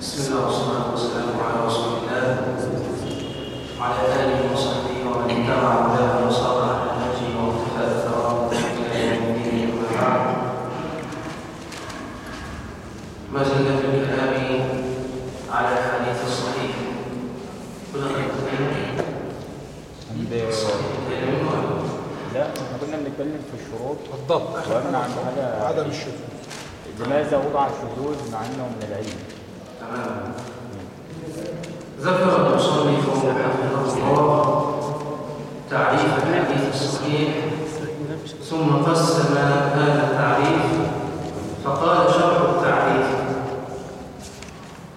بسم الله والصلاة والسلام على رسول الله. وعلى آله وصحبه ومن اتبع هداه وصار على نهجه واقتفى أثره إلى يوم الدين أما بعد. ما زلنا في الكلام على الحديث الصحيح. كنا لا إحنا كنا بنتكلم في الشروط. بالضبط. وقفنا عند حاجة عدم الشذوذ. لماذا وضع الشذوذ مع إنه من العلم؟ تمام ذكر المصنف حفظه الله تعريف الحديث الصحيح ثم قسم هذا التعريف فقال شرح التعريف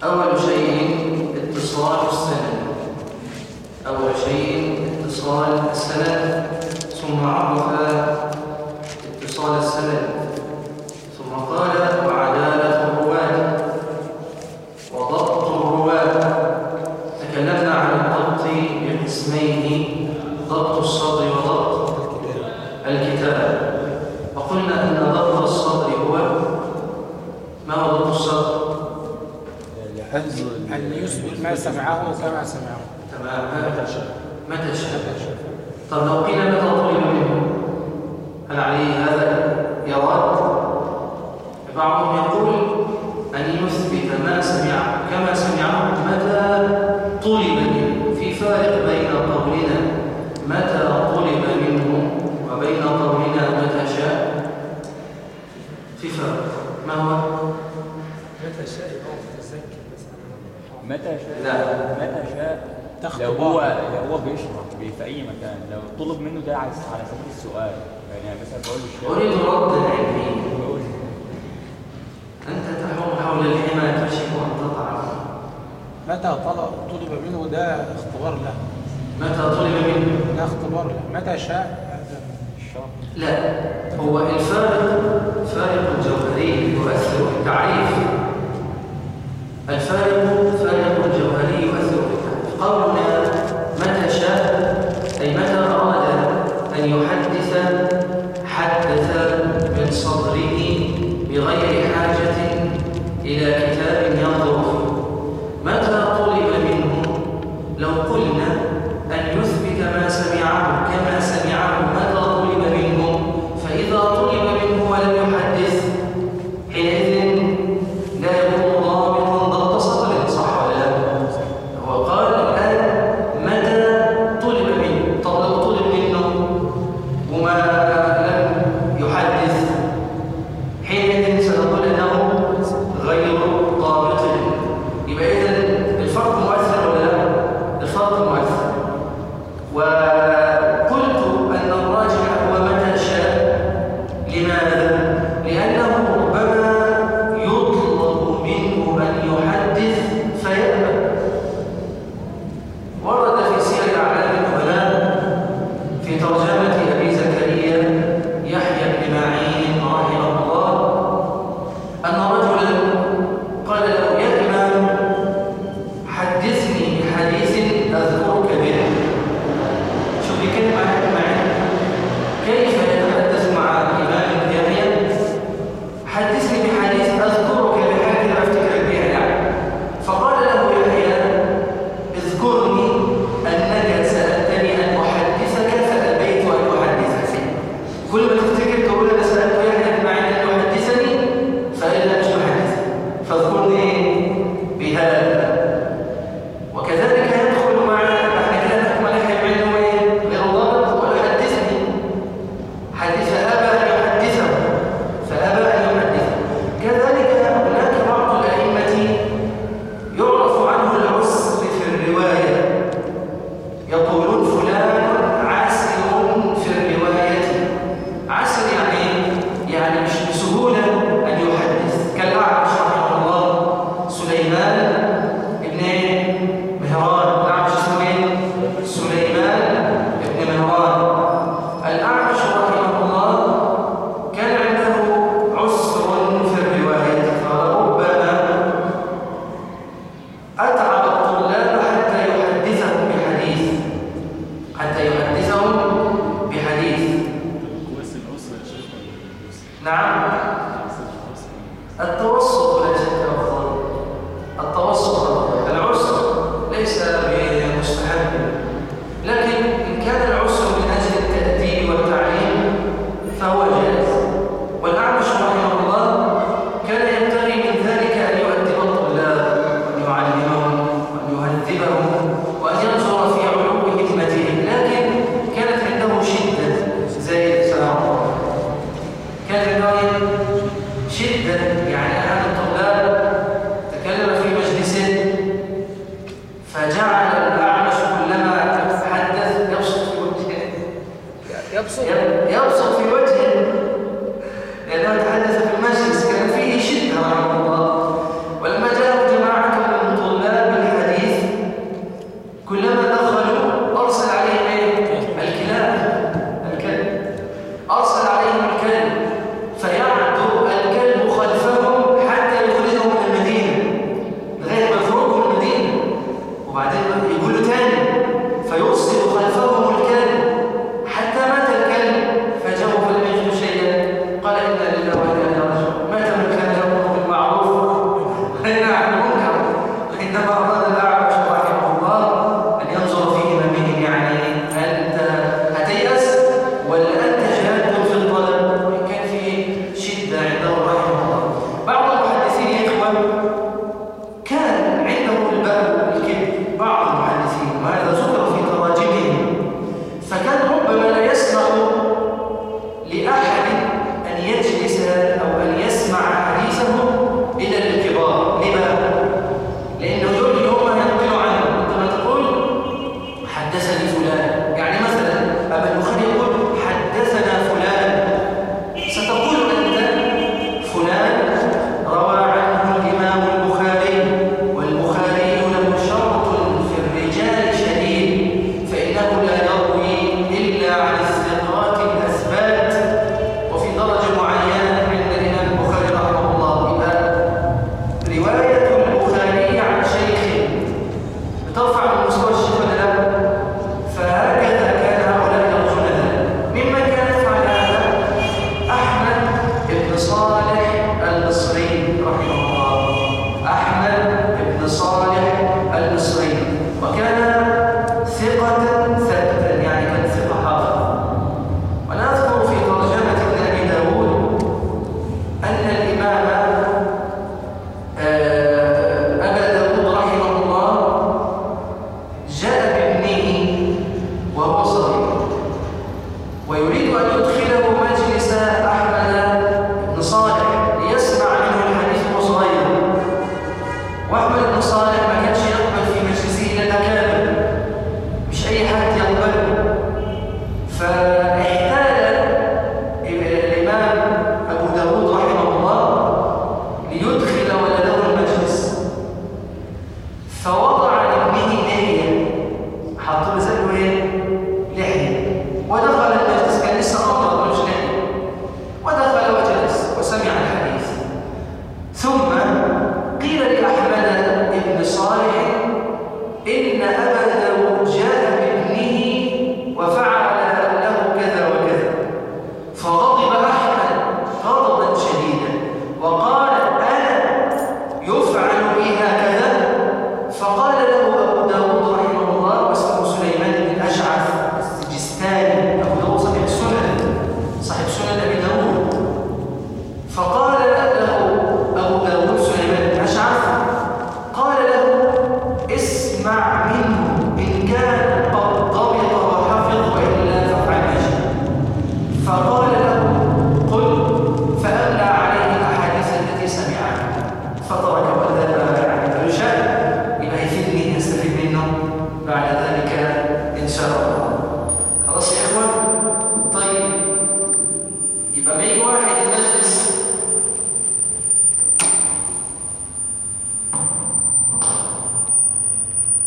أول شيء اتصال السند أول شيء اتصال السند ثم عرف اتصال السند ثم قال وعدالة الرواة وضبط الرواة تكلمنا عن الضبط بقسمين ضبط الصدر وضبط الكتاب وقلنا أن ضبط الصدر هو ما هو ضبط الصدر؟ حفظ أن يثبت ما سمعه كما سمعه تمام متى شاء متى شاء طب لو قيل متى طلب منه هل عليه هذا يراد بعضهم يقول أن يثبت ما سمع كما سمعه متى طلب منه في فارق بين قولنا متى طلب منه وبين قولنا متى شاء. في فرق ما هو؟ متى شاء متى شاء؟ لا. متى شاء؟ لو. هو لو هو بيشرح بي- في اي مكان لو طلب منه ده على على سبيل السؤال. يعني مثلا بقول للشيخ أريد ردا علميا متى طلب طلب منه ده اختبار له؟ متى طلب منه؟ ده اختبار له. متى شاء؟ لا هو الفارق فارق جوهري يؤثر في التعريف. الفارق فارق جوهري يؤثر في التعريف. قولنا لما يجي واحد المجلس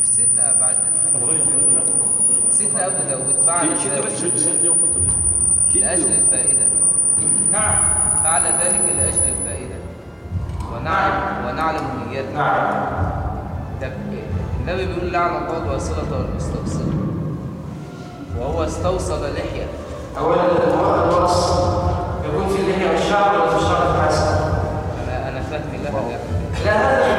سيد لا بعد سيد لا. أبو داود فعل لأجل الفائدة. نعم. فعل ذلك لأجل الفائدة. ونعلم نعم. ونعلم نيته نعم. النبي بيقول لعن الله واصلة والمستبصر وهو استوصل لحية. أولا هو الوصل. يكون في اللحية والشعر ولا في الشعر الحسن؟ أنا فاهم لا هذا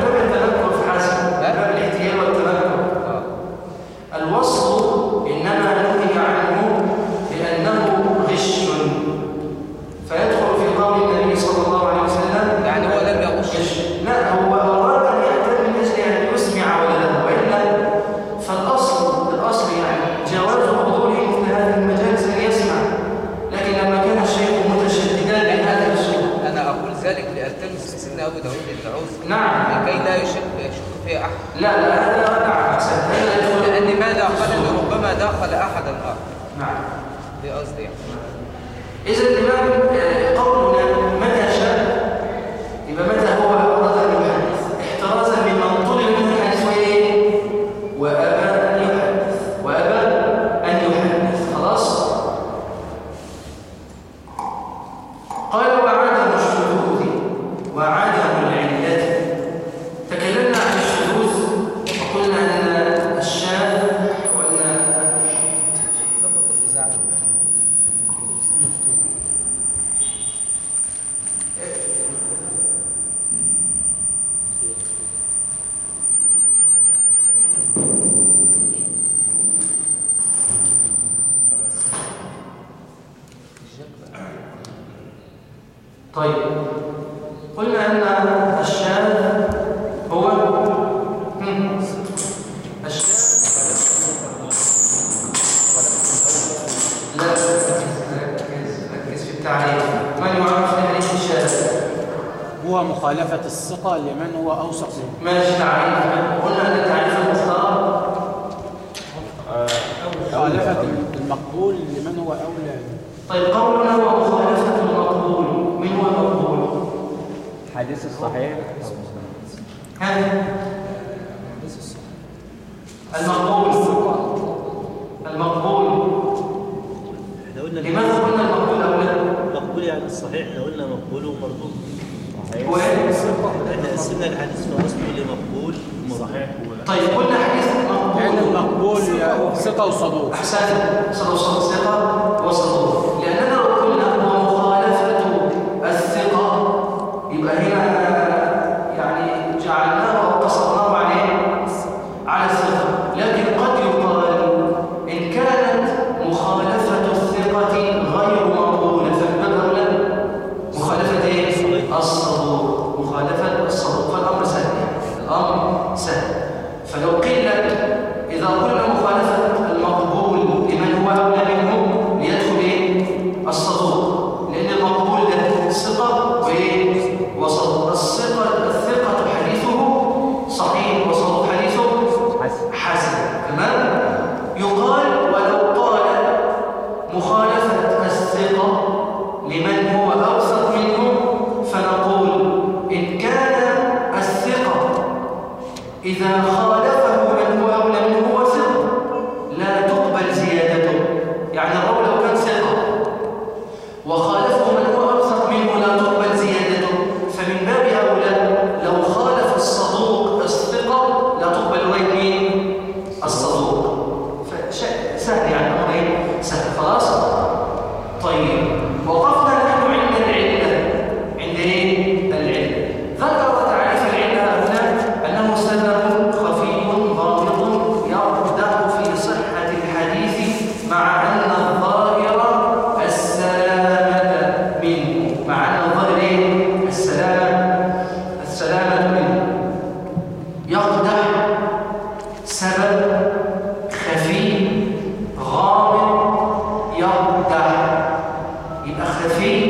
He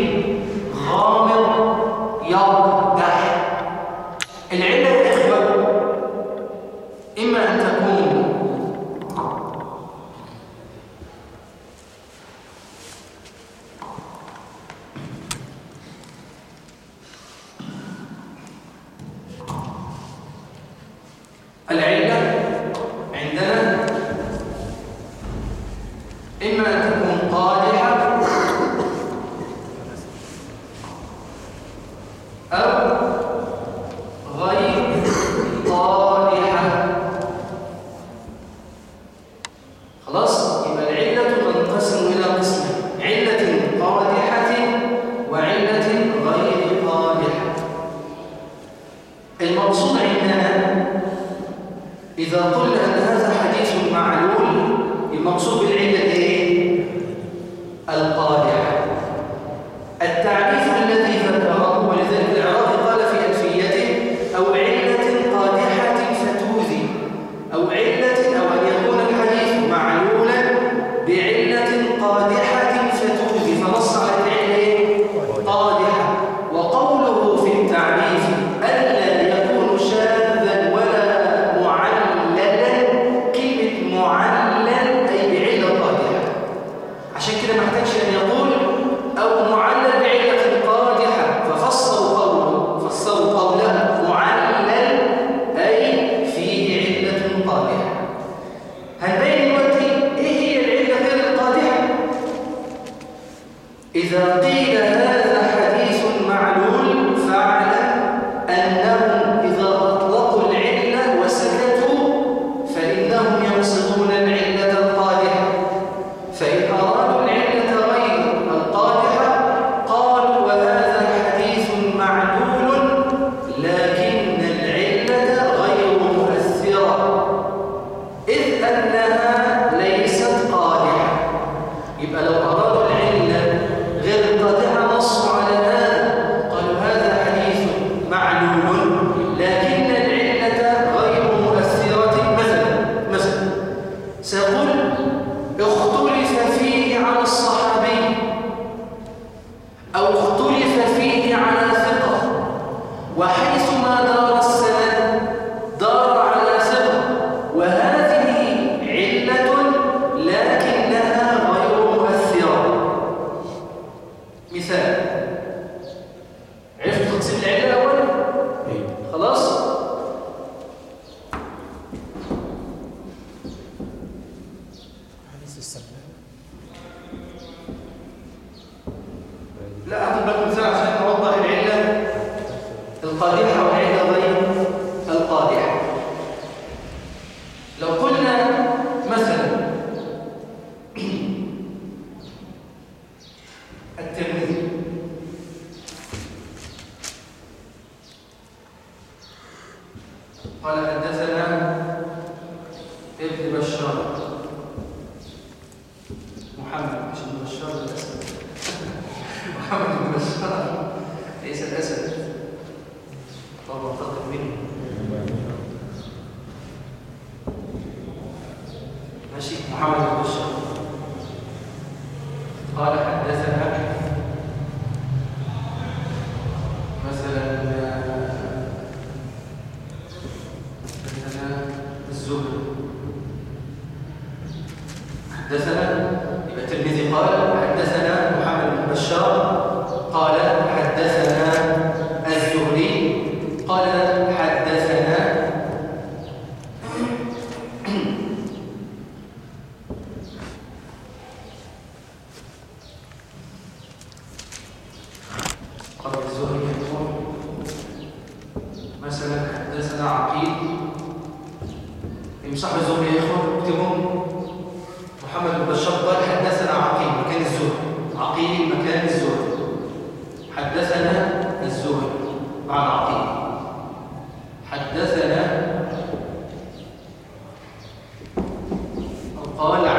我俩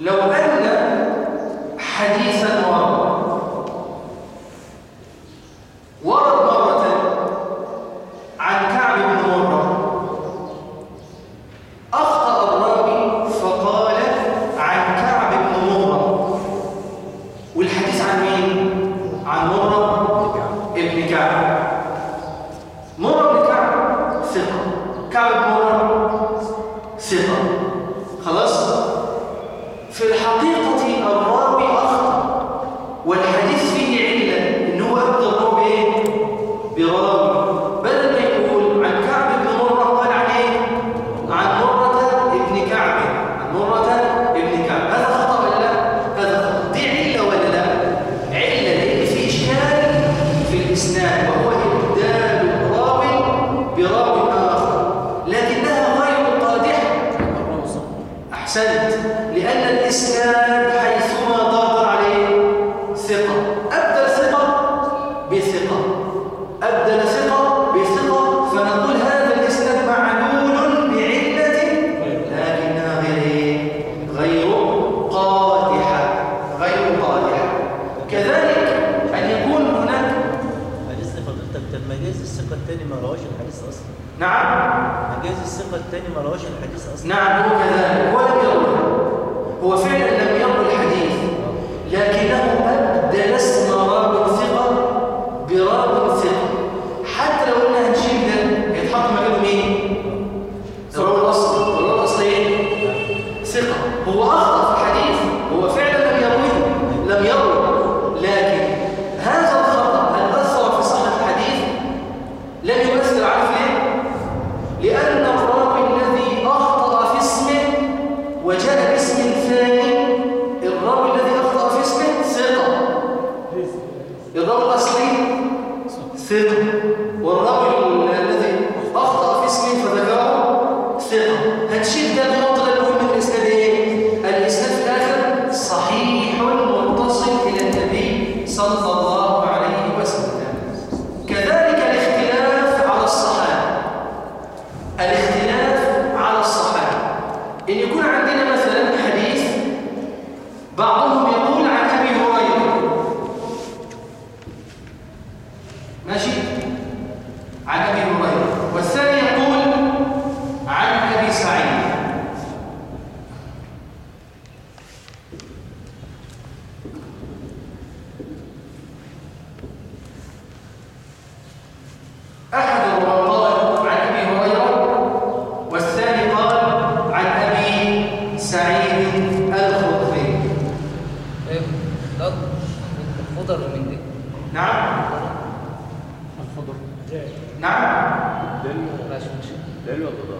لو أن حديثا ورد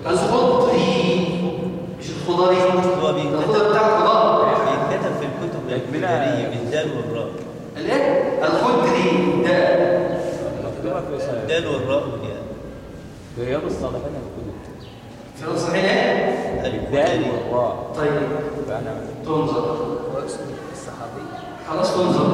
عايز خضر مش الخضار إيه الخضار بتاع الخضار بيتكتب في الكتب الاجمالية بالدال والراء الايه الخضر دي دال الدال والراء يعني في رياض الصالحين الكتب في رياض الصالحين إيه الدال والراء طيب تنظر خلاص تنظر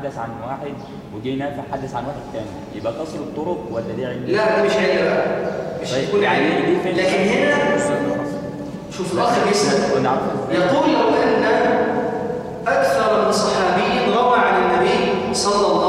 حدث عن واحد وجه نافع حدث عن واحد تاني. يبقى كسر الطرق ولا دي علة؟ لا ده مش علة بقى. مش طيب، هتكون علة لكن هنا شوف الأخر. يسأل. يقول لو أن أكثر من صحابي روى عن النبي صلى الله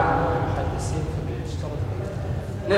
اعمى المحدثين في اللي اشتغلوا ما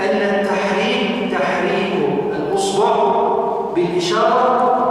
أن التحريم تحريم الأصبع بالإشارة